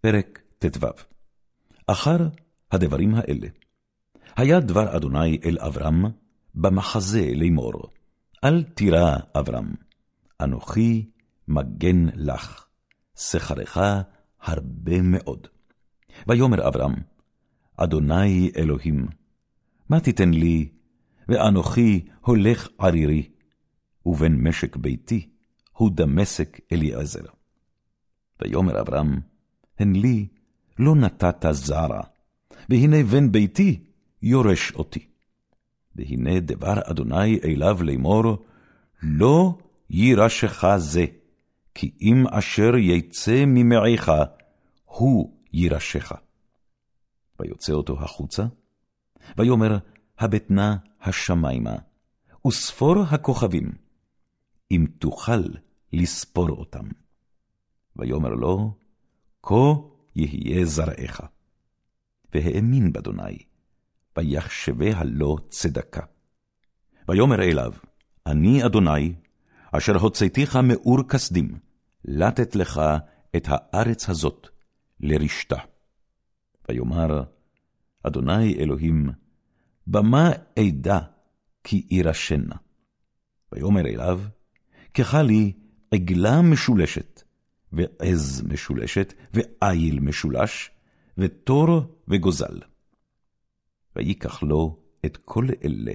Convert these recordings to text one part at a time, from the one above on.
פרק ט"ו אחר הדברים האלה, היה דבר אדוני אל אברהם במחזה לאמור, אל תירא אברהם, אנוכי מגן לך, שכרך הרבה מאוד. ויאמר אברהם, אדוני אלוהים, מה תיתן לי, ואנוכי הולך ערירי, ובן משק ביתי הוא דמשק אליעזר. ויאמר אברהם, הן לי לא נתת זרע, והנה בן ביתי יורש אותי. והנה דבר אדוני אליו לאמור, לא יירשך זה, כי אם אשר יצא ממעיך, הוא יירשך. ויוצא אותו החוצה, ויאמר, הבטנה השמימה, וספור הכוכבים, אם תוכל לספור אותם. ויאמר לו, כה יהיה זרעך. והאמין באדוני, ויחשביה לו צדקה. ויאמר אליו, אני אדוני, אשר הוצאתיך מאור כסדים, לתת לך את הארץ הזאת לרשתה. ויאמר, אדוני אלוהים, במה אדע כי אירשנה? ויאמר אליו, ככה לי עגלה משולשת, ועז משולשת, ואיל משולש, ותור וגוזל. ויקח לו את כל אלה,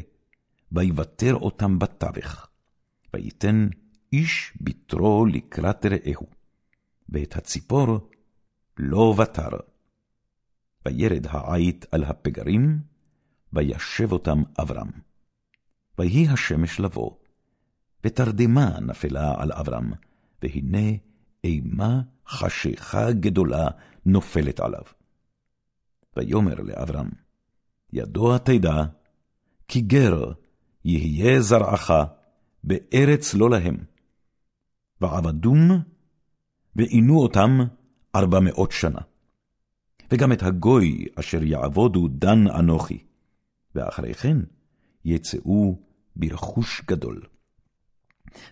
ויוותר אותם בתווך, ויתן איש בתרו לקראת רעהו, ואת הציפור לא ותר. וירד העית על הפגרים, וישב אותם אברהם. ויהי השמש לבוא, ותרדמה נפלה על אברהם, והנה אימה חשיכה גדולה נופלת עליו. ויאמר לאברהם, ידוע תדע, כי גר יהיה זרעך בארץ לא להם, ועבדום, ועינו אותם ארבע מאות שנה. וגם את הגוי אשר יעבודו דן אנוכי, ואחרי כן יצאו ברכוש גדול.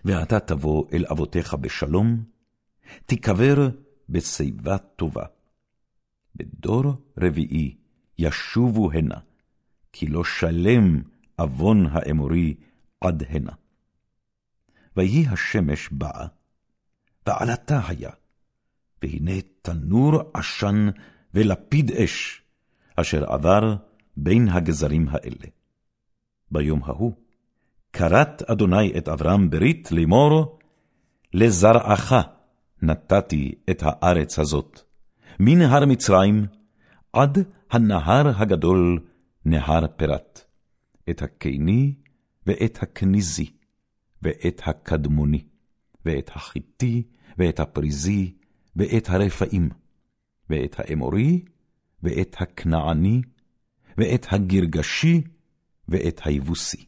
ואתה תבוא אל אבותיך בשלום, תיקבר בשיבה טובה. בדור רביעי ישובו הנה, כי לא שלם עוון האמורי עד הנה. ויהי השמש באה, ועלתה היה, והנה תנור עשן ולפיד אש, אשר עבר בין הגזרים האלה. ביום ההוא, כרת אדוני את אברהם ברית לאמור, לזרעך נתתי את הארץ הזאת, מנהר מצרים עד הנהר הגדול, נהר פרת, את הקיני ואת הכניזי, ואת הקדמוני, ואת החיתי, ואת הפריזי, ואת הרפאים, ואת האמורי, ואת הכנעני, ואת הגרגשי, ואת היבוסי.